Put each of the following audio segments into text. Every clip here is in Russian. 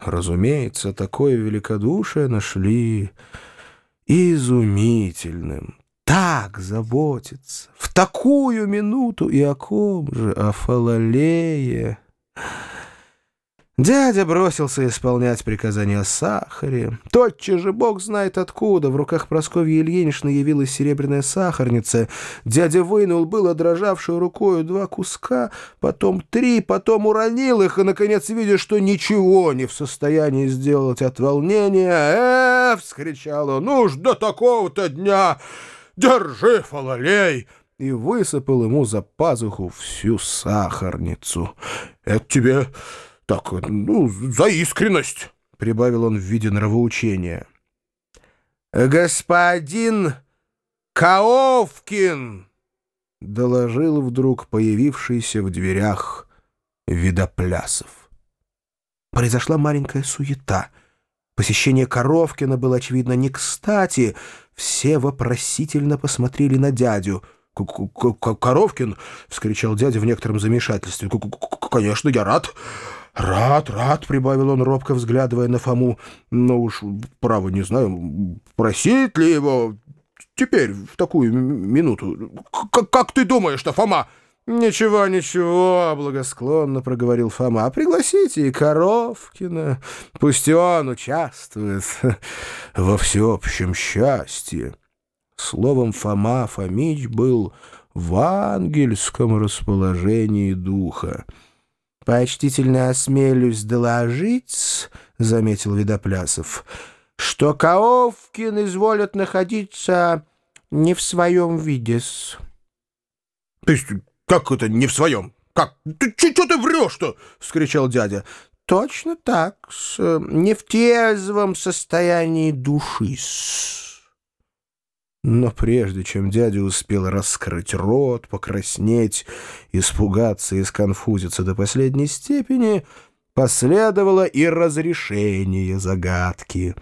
Разумеется, такое великодушие нашли изумительным. Так заботиться в такую минуту и о ком же, о Фалалее... Дядя бросился исполнять приказания о сахаре. Тотчас же, бог знает откуда, в руках Прасковьи Ильиничны явилась серебряная сахарница. Дядя вынул было дрожавшую рукою два куска, потом три, потом уронил их, и, наконец, видя, что ничего не в состоянии сделать от волнения, «Э!» — вскричал он, «Ну ж до такого-то дня! Держи, фалалей!» и высыпал ему за пазуху всю сахарницу. «Это тебе...» Так, ну, за искренность, — прибавил он в виде нравоучения. «Господин Каовкин!» — доложил вдруг появившийся в дверях Видоплясов. Произошла маленькая суета. Посещение Коровкина было, очевидно, не кстати. Все вопросительно посмотрели на дядю. «Коровкин!» — вскричал дядя в некотором замешательстве. «Конечно, я рад!» «Рад, рад», — прибавил он, робко взглядывая на Фому. «Но уж, право, не знаю, просить ли его теперь, в такую минуту? К как ты думаешь-то, Фома?» «Ничего, ничего», — благосклонно проговорил Фома. «Пригласите и Коровкина. Пусть он участвует во всеобщем счастье». Словом, Фома Фомич был в ангельском расположении духа. «Почтительно осмелюсь доложить, — заметил Видоплясов, — что Каовкин изволят находиться не в своем виде. То есть как это не в своем? Как? Ты что ты врешь-то? — вскричал дядя. — Точно так, не в трезвом состоянии души -с. Но прежде чем дядя успел раскрыть рот, покраснеть, испугаться и сконфузиться до последней степени, последовало и разрешение загадки.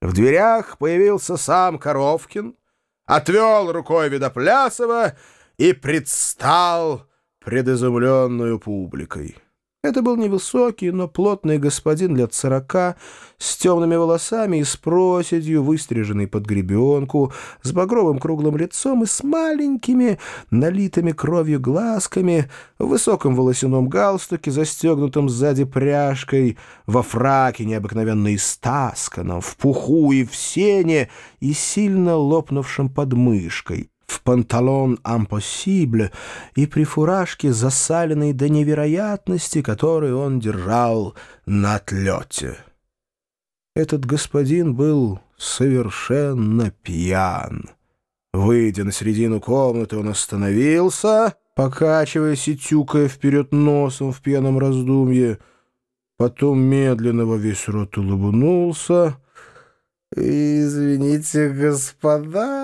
В дверях появился сам Коровкин, отвел рукой Видоплясова и предстал пред изумленную публикой. Это был невысокий, но плотный господин лет сорока, с темными волосами и с проседью, выстриженный под гребенку, с багровым круглым лицом и с маленькими, налитыми кровью глазками, в высоком волосяном галстуке, застегнутом сзади пряжкой, во фраке необыкновенно истасканном, в пуху и в сене и сильно лопнувшем подмышкой в панталон «Ампосибль» и при фуражке, засаленной до невероятности, которую он держал на отлете. Этот господин был совершенно пьян. Выйдя на середину комнаты, он остановился, покачиваясь и тюкая вперед носом в пьяном раздумье, потом медленно во весь рот улыбнулся. «Извините, господа!» —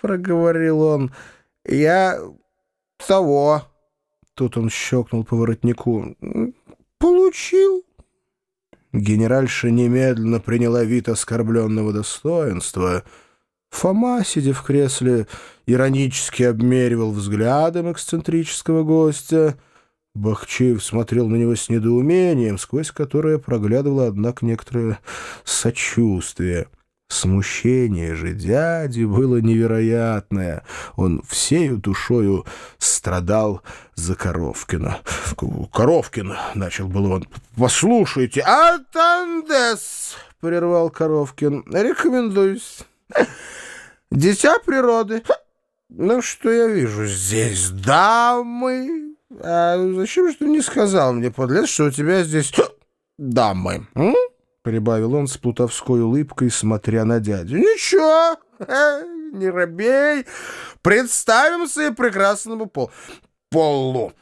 проговорил он. «Я того». Тут он щелкнул по воротнику. «Получил». Генеральша немедленно приняла вид оскорбленного достоинства. Фома, сидя в кресле, иронически обмеривал взглядом эксцентрического гостя. Бахчеев смотрел на него с недоумением, сквозь которое проглядывало, однако, некоторое сочувствие. Смущение же дяди было невероятное. Он всею душою страдал за Коровкина. «Коровкин!» — начал был он. «Послушайте!» «Атандес!» — прервал Коровкин. «Рекомендуюсь. Дитя природы. Ну, что я вижу здесь? Дамы! А зачем же ты не сказал мне, подлец, что у тебя здесь дамы?» м? Прибавил он с плутовской улыбкой, смотря на дядю. «Ничего, не робей, представимся и прекрасному пол полу.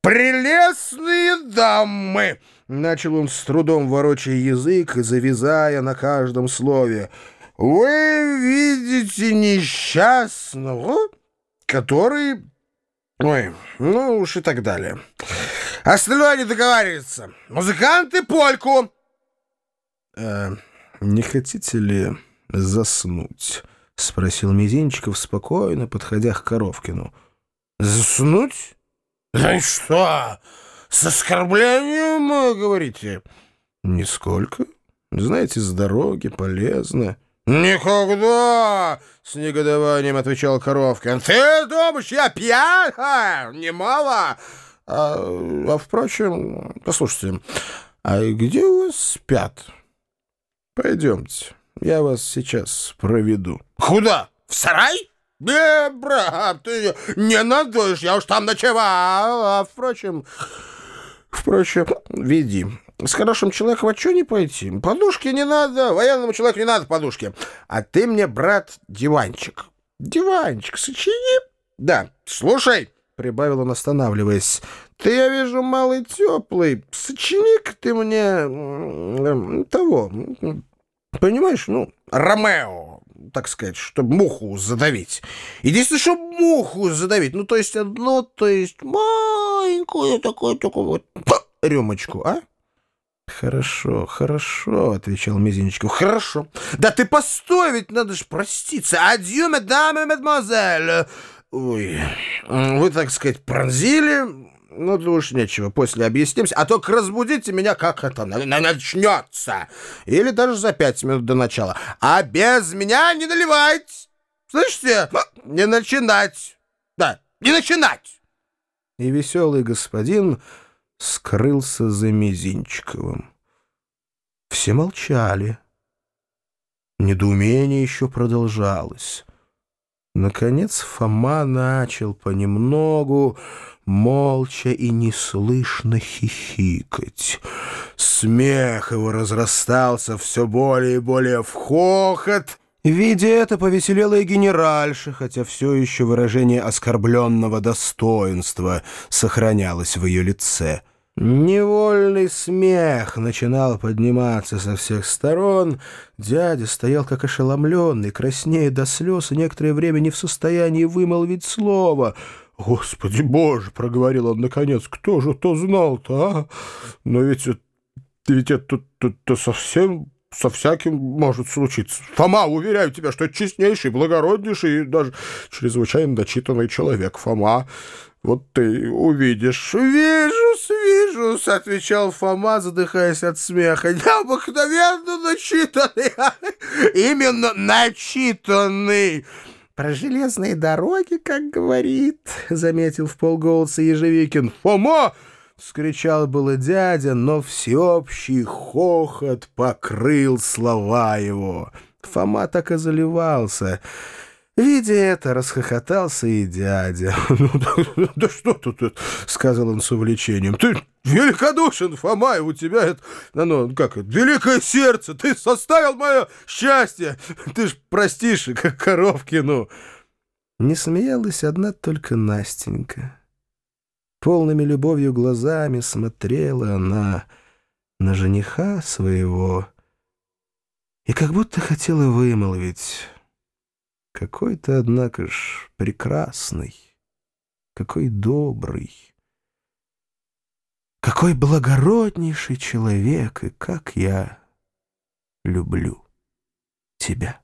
Прелестные дамы!» Начал он с трудом ворочая язык и завязая на каждом слове. «Вы видите несчастного, который...» Ой, ну уж и так далее. Остальное не договаривается. Музыканты польку!» «А не хотите ли заснуть?» — спросил Мизинчиков спокойно, подходя к Коровкину. «Заснуть? Ну что, с оскорблением, говорите?» Нисколько. Знаете, с дороги полезно. «Никогда!» — с негодованием отвечал Коровкин. «Ты думаешь, я пьян? Немало!» а, «А, впрочем, послушайте, а где у вас спят? Пойдемте, я вас сейчас проведу». «Куда? В сарай?» «Не, брат, ты не надуешь, я уж там ночевал. А, впрочем, впрочем, веди». С хорошим человеком а что не пойти? Подушки не надо, военному человеку не надо подушки. А ты мне, брат, диванчик. Диванчик сочини. Да, слушай, — прибавил он, останавливаясь. Ты, я вижу, малый теплый. Сочини-ка ты мне того, понимаешь, ну, Ромео, так сказать, чтобы муху задавить. Единственное, чтобы муху задавить. Ну, то есть одно, то есть маленькую такую, такую вот рюмочку, а? «Хорошо, хорошо», — отвечал Мизинчиков. «Хорошо. Да ты постой, ведь надо же проститься. Адью, мадам и мадемуазель. Ой, вы, так сказать, пронзили. Ну, уж нечего, после объяснимся. А только разбудите меня, как это начнется. Или даже за пять минут до начала. А без меня не наливать. Слышите? Не начинать. Да, не начинать». И веселый господин скрылся за Мизинчиковым. Все молчали. Недоумение еще продолжалось. Наконец Фома начал понемногу, молча и неслышно хихикать. Смех его разрастался все более и более в хохот, Видя это, повеселела и генеральша, хотя все еще выражение оскорбленного достоинства сохранялось в ее лице. Невольный смех начинал подниматься со всех сторон. Дядя стоял как ошеломленный, краснея до слез, и некоторое время не в состоянии вымолвить слово. «Господи боже!» — проговорил он наконец. «Кто же то знал-то, а? Но ведь, ведь это, это, совсем со всяким может случиться. Фома, уверяю тебя, что честнейший, благороднейший и даже чрезвычайно дочитанный человек. Фома, вот ты увидишь. Вижу, вижу, отвечал Фома, задыхаясь от смеха. Необыкновенно начитанный. Именно начитанный. Про железные дороги, как говорит, заметил в полголоса Ежевикин. Фома! — вскричал было дядя, но всеобщий хохот покрыл слова его. Фома так и заливался — Видя это, расхохотался и дядя. «Ну, да, да что тут?» — сказал он с увлечением. «Ты великодушен, Фома, и у тебя это, ну, как это, великое сердце! Ты составил мое счастье! Ты ж простишь, как Коровкину!» Не смеялась одна только Настенька. Полными любовью глазами смотрела она на жениха своего и как будто хотела вымолвить... Какой ты, однако ж, прекрасный, какой добрый, какой благороднейший человек, и как я люблю тебя.